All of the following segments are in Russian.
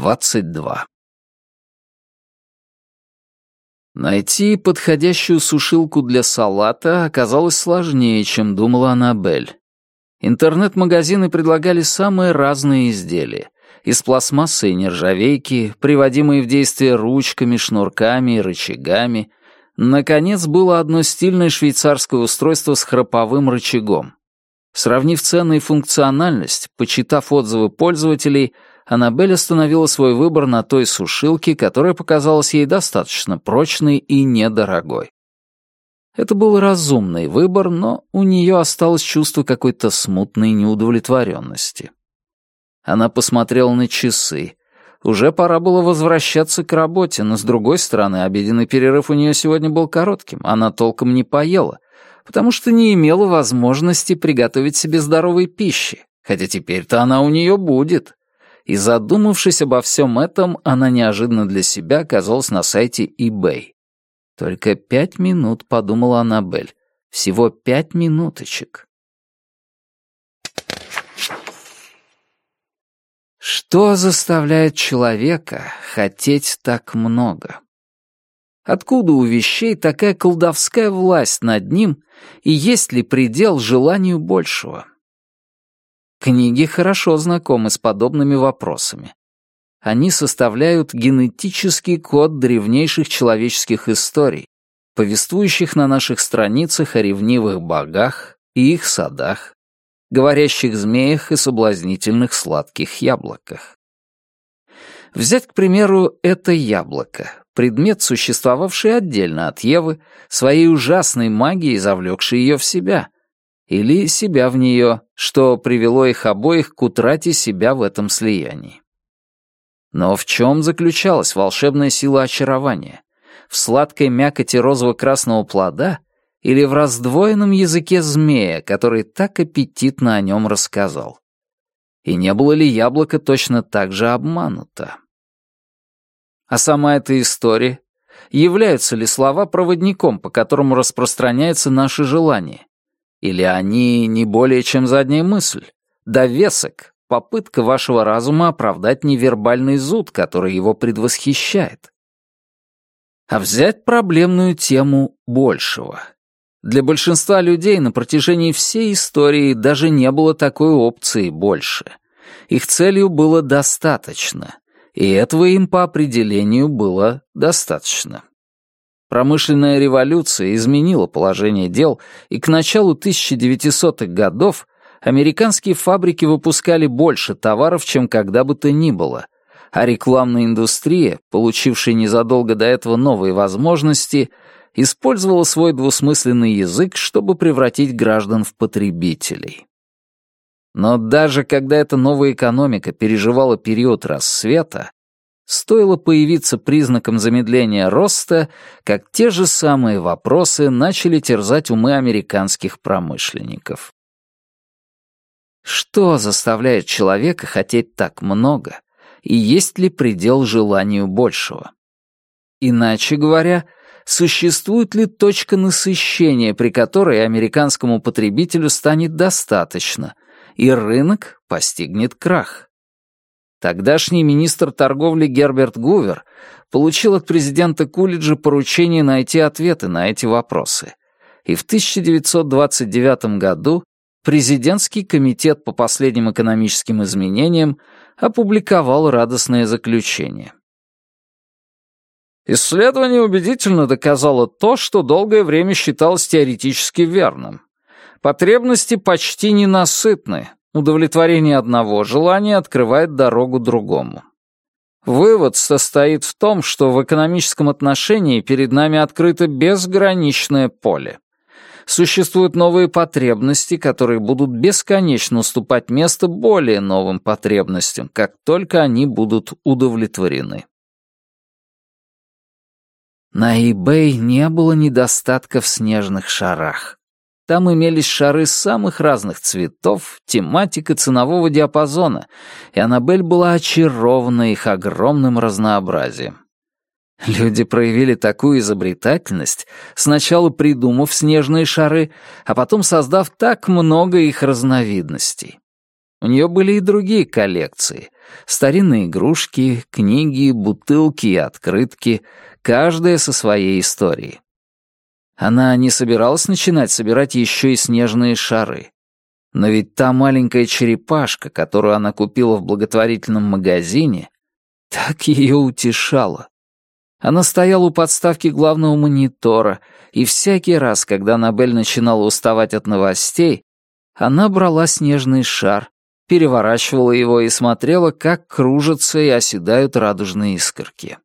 22. Найти подходящую сушилку для салата оказалось сложнее, чем думала Аннабель. Интернет-магазины предлагали самые разные изделия. Из пластмассы и нержавейки, приводимые в действие ручками, шнурками и рычагами. Наконец, было одно стильное швейцарское устройство с храповым рычагом. Сравнив цены и функциональность, почитав отзывы пользователей, Аннабель остановила свой выбор на той сушилке, которая показалась ей достаточно прочной и недорогой. Это был разумный выбор, но у нее осталось чувство какой-то смутной неудовлетворенности. Она посмотрела на часы. Уже пора было возвращаться к работе, но, с другой стороны, обеденный перерыв у нее сегодня был коротким, она толком не поела, потому что не имела возможности приготовить себе здоровой пищи, хотя теперь-то она у нее будет и, задумавшись обо всем этом, она неожиданно для себя оказалась на сайте eBay. Только пять минут, подумала Аннабель. Всего пять минуточек. Что заставляет человека хотеть так много? Откуда у вещей такая колдовская власть над ним, и есть ли предел желанию большего? Книги хорошо знакомы с подобными вопросами. Они составляют генетический код древнейших человеческих историй, повествующих на наших страницах о ревнивых богах и их садах, говорящих змеях и соблазнительных сладких яблоках. Взять, к примеру, это яблоко, предмет, существовавший отдельно от Евы, своей ужасной магией завлекший ее в себя — или себя в нее, что привело их обоих к утрате себя в этом слиянии. Но в чем заключалась волшебная сила очарования? В сладкой мякоти розово-красного плода или в раздвоенном языке змея, который так аппетитно о нем рассказал? И не было ли яблоко точно так же обмануто? А сама эта история? Являются ли слова проводником, по которому распространяется наше желание? Или они не более чем задняя мысль? Довесок, попытка вашего разума оправдать невербальный зуд, который его предвосхищает. А взять проблемную тему большего. Для большинства людей на протяжении всей истории даже не было такой опции больше. Их целью было достаточно, и этого им по определению было достаточно. Промышленная революция изменила положение дел, и к началу 1900-х годов американские фабрики выпускали больше товаров, чем когда бы то ни было, а рекламная индустрия, получившая незадолго до этого новые возможности, использовала свой двусмысленный язык, чтобы превратить граждан в потребителей. Но даже когда эта новая экономика переживала период рассвета, Стоило появиться признаком замедления роста, как те же самые вопросы начали терзать умы американских промышленников. Что заставляет человека хотеть так много, и есть ли предел желанию большего? Иначе говоря, существует ли точка насыщения, при которой американскому потребителю станет достаточно, и рынок постигнет крах? Тогдашний министр торговли Герберт Гувер получил от президента Кулиджа поручение найти ответы на эти вопросы. И в 1929 году президентский комитет по последним экономическим изменениям опубликовал радостное заключение. Исследование убедительно доказало то, что долгое время считалось теоретически верным. Потребности почти ненасытны, Удовлетворение одного желания открывает дорогу другому. Вывод состоит в том, что в экономическом отношении перед нами открыто безграничное поле. Существуют новые потребности, которые будут бесконечно уступать место более новым потребностям, как только они будут удовлетворены. На eBay не было недостатка в снежных шарах. Там имелись шары самых разных цветов, тематик и ценового диапазона, и Аннабель была очарована их огромным разнообразием. Люди проявили такую изобретательность, сначала придумав снежные шары, а потом создав так много их разновидностей. У нее были и другие коллекции. Старинные игрушки, книги, бутылки и открытки, каждая со своей историей. Она не собиралась начинать собирать еще и снежные шары. Но ведь та маленькая черепашка, которую она купила в благотворительном магазине, так ее утешала. Она стояла у подставки главного монитора, и всякий раз, когда Набель начинала уставать от новостей, она брала снежный шар, переворачивала его и смотрела, как кружатся и оседают радужные искорки.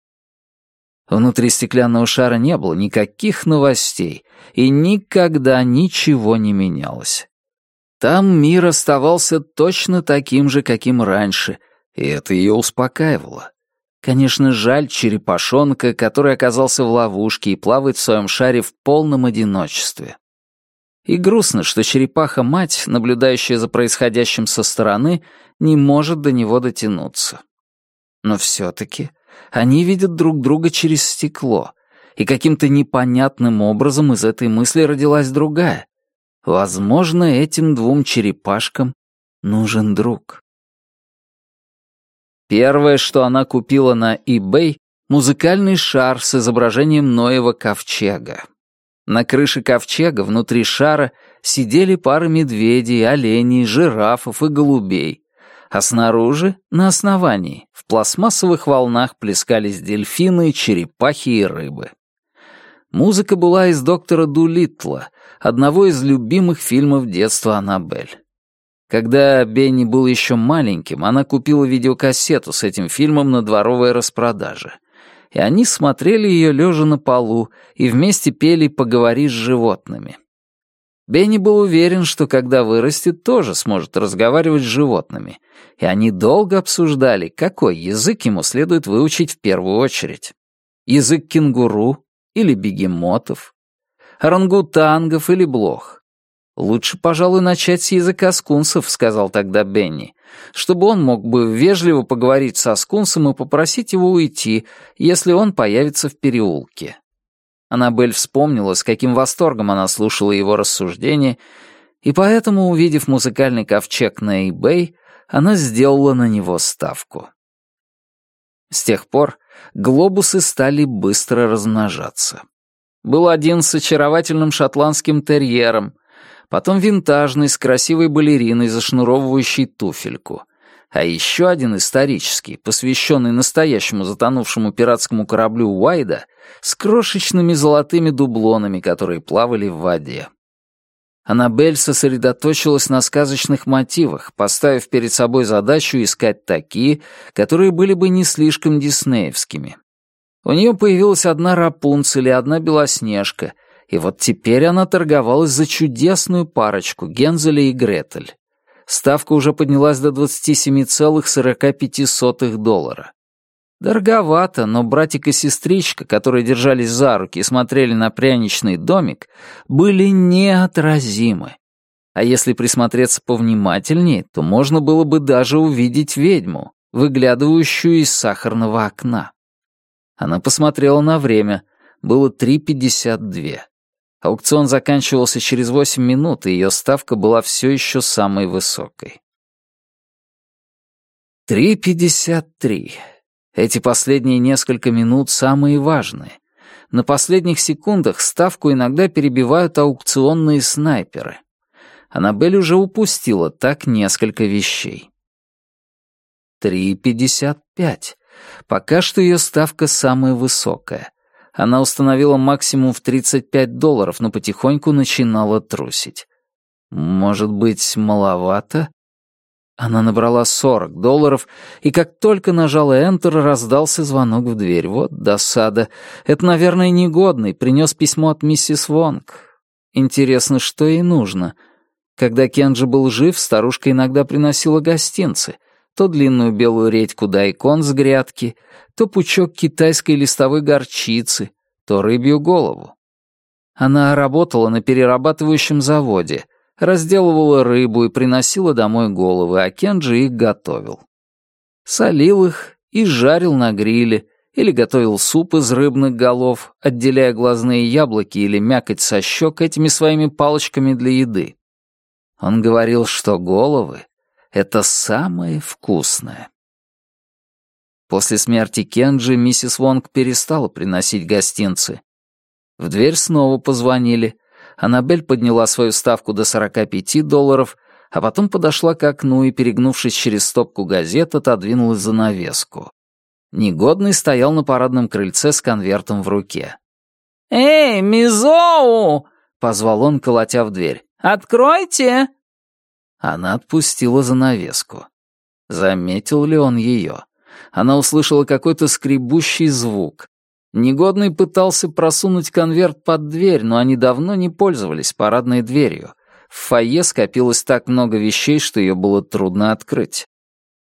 Внутри стеклянного шара не было никаких новостей, и никогда ничего не менялось. Там мир оставался точно таким же, каким раньше, и это ее успокаивало. Конечно, жаль черепашонка, который оказался в ловушке и плавает в своем шаре в полном одиночестве. И грустно, что черепаха-мать, наблюдающая за происходящим со стороны, не может до него дотянуться. Но все-таки они видят друг друга через стекло, и каким-то непонятным образом из этой мысли родилась другая. Возможно, этим двум черепашкам нужен друг. Первое, что она купила на eBay — музыкальный шар с изображением Ноева ковчега. На крыше ковчега внутри шара сидели пары медведей, оленей, жирафов и голубей, а снаружи, на основании, в пластмассовых волнах плескались дельфины, черепахи и рыбы. Музыка была из «Доктора Дулитла», одного из любимых фильмов детства Аннабель. Когда Бенни был еще маленьким, она купила видеокассету с этим фильмом на дворовой распродаже и они смотрели ее лежа на полу и вместе пели «Поговори с животными». Бенни был уверен, что когда вырастет, тоже сможет разговаривать с животными, и они долго обсуждали, какой язык ему следует выучить в первую очередь. Язык кенгуру или бегемотов, орангутангов или блох. «Лучше, пожалуй, начать с языка скунсов», — сказал тогда Бенни, чтобы он мог бы вежливо поговорить со скунсом и попросить его уйти, если он появится в переулке. Аннабель вспомнила, с каким восторгом она слушала его рассуждения, и поэтому, увидев музыкальный ковчег на eBay, она сделала на него ставку. С тех пор глобусы стали быстро размножаться. Был один с очаровательным шотландским терьером — потом винтажный с красивой балериной, зашнуровывающей туфельку, а еще один исторический, посвященный настоящему затонувшему пиратскому кораблю Уайда, с крошечными золотыми дублонами, которые плавали в воде. Аннабель сосредоточилась на сказочных мотивах, поставив перед собой задачу искать такие, которые были бы не слишком диснеевскими. У нее появилась одна Рапунцель и одна Белоснежка — и вот теперь она торговалась за чудесную парочку Гензеля и Гретель. Ставка уже поднялась до 27,45 доллара. Дороговато, но братик и сестричка, которые держались за руки и смотрели на пряничный домик, были неотразимы. А если присмотреться повнимательнее, то можно было бы даже увидеть ведьму, выглядывающую из сахарного окна. Она посмотрела на время. Было 3.52. Аукцион заканчивался через 8 минут, и ее ставка была все еще самой высокой. 3.53. Эти последние несколько минут самые важные. На последних секундах ставку иногда перебивают аукционные снайперы. Аннабель уже упустила так несколько вещей. 3.55. Пока что ее ставка самая высокая. Она установила максимум в 35 долларов, но потихоньку начинала трусить. Может быть, маловато? Она набрала 40 долларов, и как только нажала Enter, раздался звонок в дверь. Вот досада. Это, наверное, негодный. Принес письмо от миссис Вонг. Интересно, что ей нужно. Когда Кенджи был жив, старушка иногда приносила гостинцы. То длинную белую редьку дайкон с грядки, то пучок китайской листовой горчицы, то рыбью голову. Она работала на перерабатывающем заводе, разделывала рыбу и приносила домой головы, а Кенджи их готовил. Солил их и жарил на гриле, или готовил суп из рыбных голов, отделяя глазные яблоки или мякоть со щек этими своими палочками для еды. Он говорил, что головы это самое вкусное. После смерти Кенджи миссис Вонг перестала приносить гостинцы. В дверь снова позвонили. Аннабель подняла свою ставку до 45 долларов, а потом подошла к окну и, перегнувшись через стопку газет, отодвинула занавеску. Негодный стоял на парадном крыльце с конвертом в руке. «Эй, Мизоу!» — позвал он, колотя в дверь. «Откройте!» Она отпустила занавеску. Заметил ли он ее? Она услышала какой-то скребущий звук. Негодный пытался просунуть конверт под дверь, но они давно не пользовались парадной дверью. В фойе скопилось так много вещей, что ее было трудно открыть.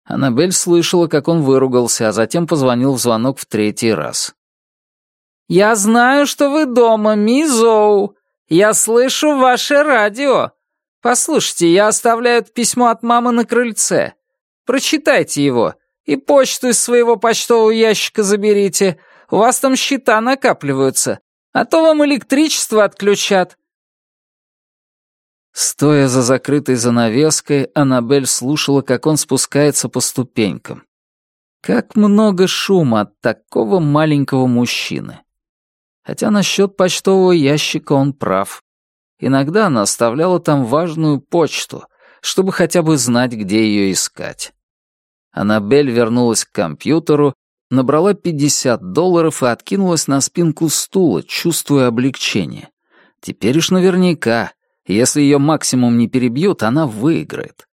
Аннабель слышала, как он выругался, а затем позвонил в звонок в третий раз. «Я знаю, что вы дома, Мизоу. Я слышу ваше радио. Послушайте, я оставляю письмо от мамы на крыльце. Прочитайте его и почту из своего почтового ящика заберите. У вас там счета накапливаются, а то вам электричество отключат». Стоя за закрытой занавеской, Аннабель слушала, как он спускается по ступенькам. Как много шума от такого маленького мужчины. Хотя насчет почтового ящика он прав. Иногда она оставляла там важную почту, чтобы хотя бы знать, где ее искать. Аннабель вернулась к компьютеру, набрала 50 долларов и откинулась на спинку стула, чувствуя облегчение. Теперь уж наверняка, если ее максимум не перебьют, она выиграет.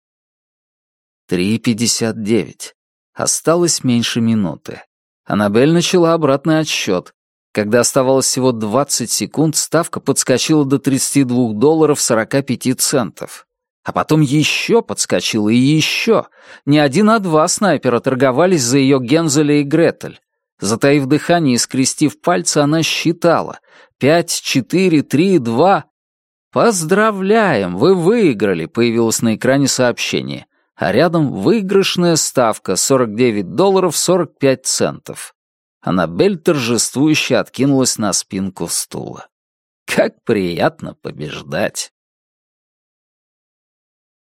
3.59. Осталось меньше минуты. Аннабель начала обратный отсчет. Когда оставалось всего 20 секунд, ставка подскочила до 32 долларов 45 центов. А потом еще подскочила и еще. Не один, а два снайпера торговались за ее Гензеля и Гретель. Затаив дыхание и скрестив пальцы, она считала. «Пять, четыре, три, два...» «Поздравляем, вы выиграли», — появилось на экране сообщение. А рядом выигрышная ставка 49 долларов 45 центов. Аннабель торжествующе откинулась на спинку стула. Как приятно побеждать.